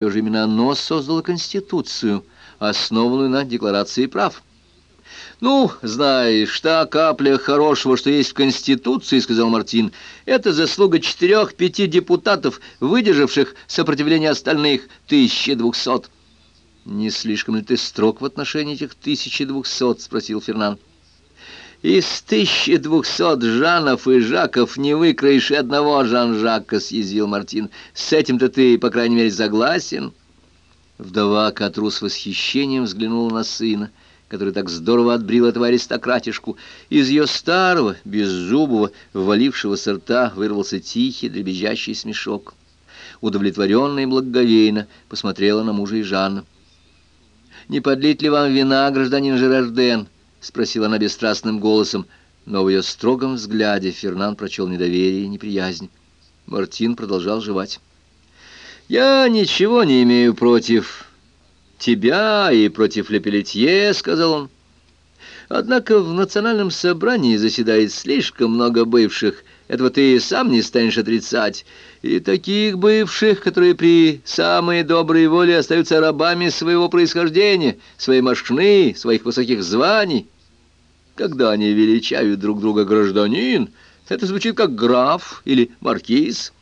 Все же именно оно создало Конституцию, основанную на Декларации прав. «Ну, знаешь, та капля хорошего, что есть в Конституции, — сказал Мартин, — это заслуга четырех-пяти депутатов, выдержавших сопротивление остальных, 1200. «Не слишком ли ты строг в отношении этих 1200?» — спросил Фернан. «Из 1200 Жанов и Жаков не выкроешь и одного Жан-Жака», — съязвил Мартин. «С этим-то ты, по крайней мере, согласен?» Вдова Катру с восхищением взглянула на сына — который так здорово отбрил этого аристократишку. Из ее старого, беззубого, ввалившегося рта вырвался тихий, дребезжащий смешок. Удовлетворенная и благоговейно посмотрела на мужа и Жанна. «Не подлить ли вам вина, гражданин Жерарден?» — спросила она бесстрастным голосом, но в ее строгом взгляде Фернан прочел недоверие и неприязнь. Мартин продолжал жевать. «Я ничего не имею против тебя и против Лепелетье», — сказал он. «Однако в национальном собрании заседает слишком много бывших, этого ты и сам не станешь отрицать, и таких бывших, которые при самой доброй воле остаются рабами своего происхождения, своей машины, своих высоких званий. Когда они величают друг друга гражданин, это звучит как граф или маркиз».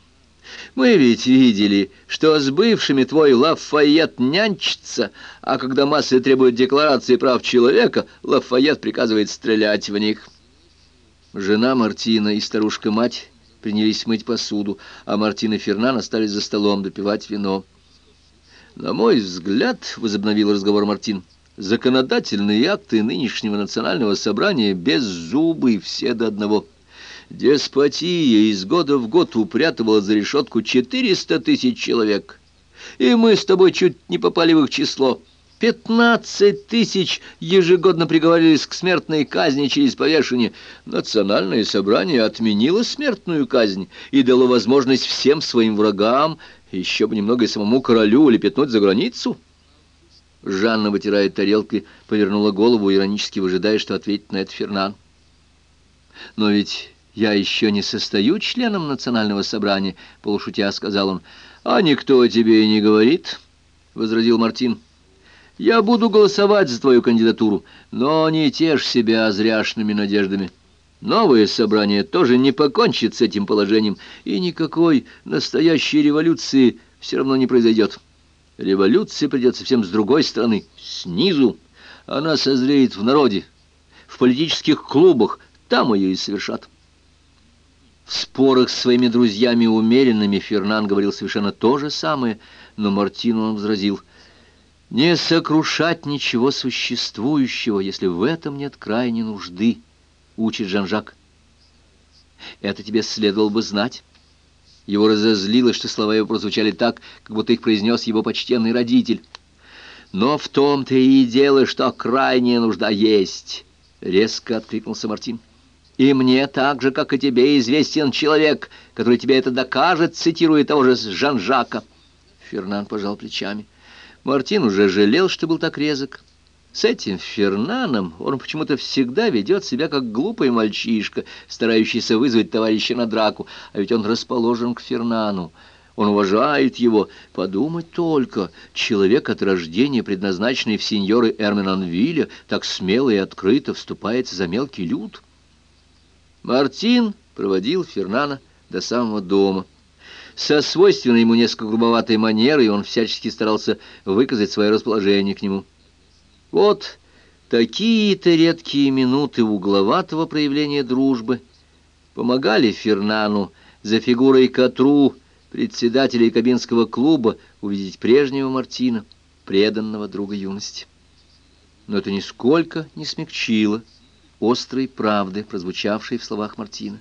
Мы ведь видели, что с бывшими твой Лафайет нянчится, а когда массы требуют декларации прав человека, Лафайет приказывает стрелять в них. Жена Мартина и старушка-мать принялись мыть посуду, а Мартин и Фернан остались за столом допивать вино. «На мой взгляд», — возобновил разговор Мартин, — «законодательные акты нынешнего национального собрания без зубы все до одного». Деспотия из года в год упрятывала за решетку 400 тысяч человек. И мы с тобой чуть не попали в их число. Пятнадцать тысяч ежегодно приговорились к смертной казни через повешение. Национальное собрание отменило смертную казнь и дало возможность всем своим врагам, еще бы немного и самому королю, улепетнуть за границу. Жанна, вытирая тарелкой, повернула голову, иронически выжидая, что ответит на это Фернан. Но ведь «Я еще не состою членом национального собрания», — полушутя сказал он. «А никто тебе и не говорит», — возразил Мартин. «Я буду голосовать за твою кандидатуру, но не тешь себя зряшными надеждами. Новое собрание тоже не покончит с этим положением, и никакой настоящей революции все равно не произойдет. Революция придет совсем с другой стороны, снизу. Она созреет в народе, в политических клубах, там ее и совершат». В спорах с своими друзьями умеренными Фернан говорил совершенно то же самое, но Мартину он возразил, «Не сокрушать ничего существующего, если в этом нет крайней нужды», — учит Жан-Жак. «Это тебе следовало бы знать». Его разозлило, что слова его прозвучали так, как будто их произнес его почтенный родитель. «Но в том-то и дело, что крайняя нужда есть», — резко откликнулся Мартин. И мне так же, как и тебе, известен человек, который тебе это докажет, цитируя того же Жан-Жака. Фернан пожал плечами. Мартин уже жалел, что был так резок. С этим Фернаном он почему-то всегда ведет себя как глупый мальчишка, старающийся вызвать товарища на драку, а ведь он расположен к Фернану. Он уважает его. Подумать только, человек от рождения, предназначенный в сеньоры Эрменанвилля, так смело и открыто вступается за мелкий люд. Мартин проводил Фернана до самого дома. Со свойственной ему несколько грубоватой манерой он всячески старался выказать свое расположение к нему. Вот такие-то редкие минуты угловатого проявления дружбы помогали Фернану за фигурой Катру, председателя кабинского клуба, увидеть прежнего Мартина, преданного друга юности. Но это нисколько не смягчило острой правды, прозвучавшей в словах Мартина.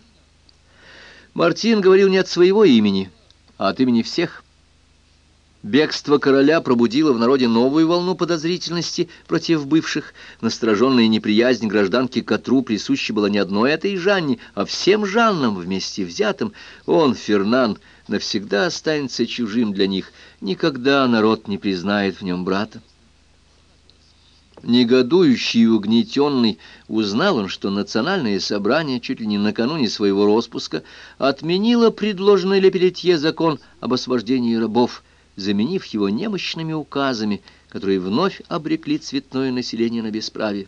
Мартин говорил не от своего имени, а от имени всех. Бегство короля пробудило в народе новую волну подозрительности против бывших. Настороженная неприязнь гражданки Катру присуща была не одной этой Жанне, а всем Жаннам вместе взятым. Он, Фернан, навсегда останется чужим для них. Никогда народ не признает в нем брата. Негодующий и угнетенный, узнал он, что национальное собрание чуть ли не накануне своего распуска отменило предложенный Лепелетье закон об освобождении рабов, заменив его немощными указами, которые вновь обрекли цветное население на бесправие.